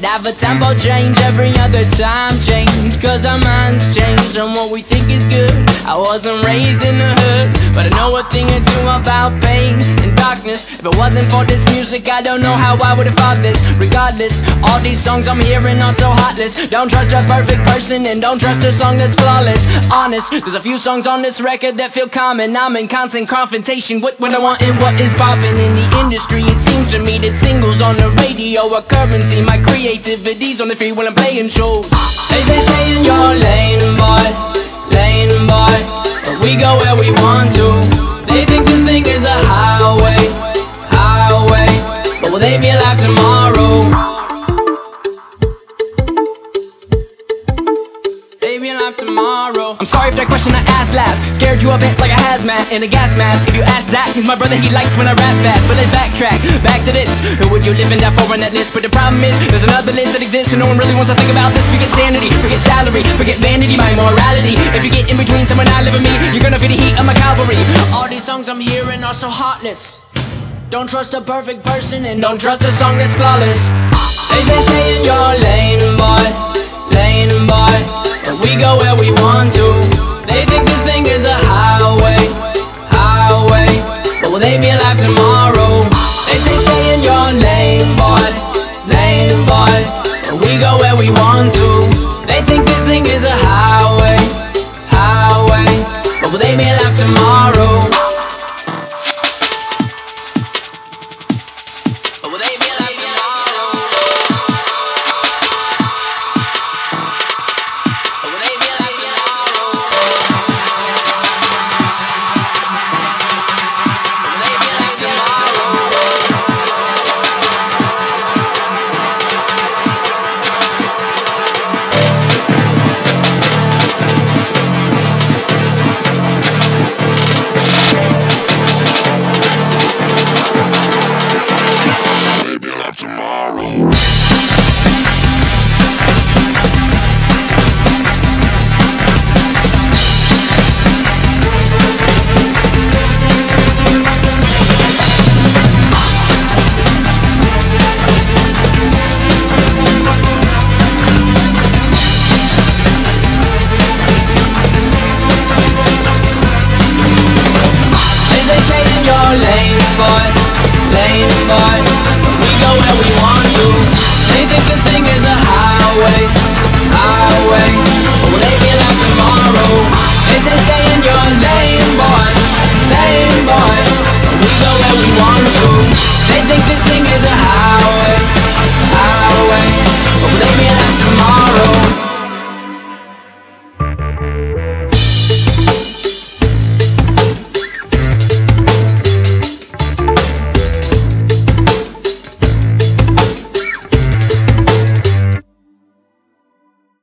tempo change, every other time change. Cause our minds change and what we think is good. I wasn't raised in the hood, but I know a thing or two about pain and darkness. If it wasn't for this music, I don't know how I would have fought this. Regardless, all these songs I'm hearing are so heartless. Don't trust a perfect person and don't trust a song that's flawless. Honest, there's a few songs on this record that feel common. I'm in constant confrontation with what I want and what is popping in the industry. It seems to me that singles on the radio are currency. My creativity's on the free when I'm playing shows. They say stay in your lane, boy, lane, we go where we want to. They think this thing is a highway, highway. But will they be alive tomorrow? Baby, alive tomorrow. I'm sorry if that question I asked last scared you a bit like a hazmat in a gas mask. If you ask Zach, he's my brother, he likes when I rap fast. But let's backtrack, back to this. Who would you live in that for on that list? But the problem is, there's another list that exists, and no one really wants to think about this. Forget sanity, forget salary, forget vanity, morality. If you get in between someone I live and me, you're gonna feel the heat of my cavalry. All these songs I'm hearing are so heartless. Don't trust a perfect person and don't trust a song that's flawless. They say stay in your lane, boy, lane, boy. But we go where we want to. They think this thing is a highway, highway. But will they be alive tomorrow? They say stay in your lane, boy, lane, boy. But we go where we want to. They think this thing is a We go where we want to. They think this thing is a highway, highway. But will tomorrow? They say stay in your lane, boy, lane, boy. We go where we want to.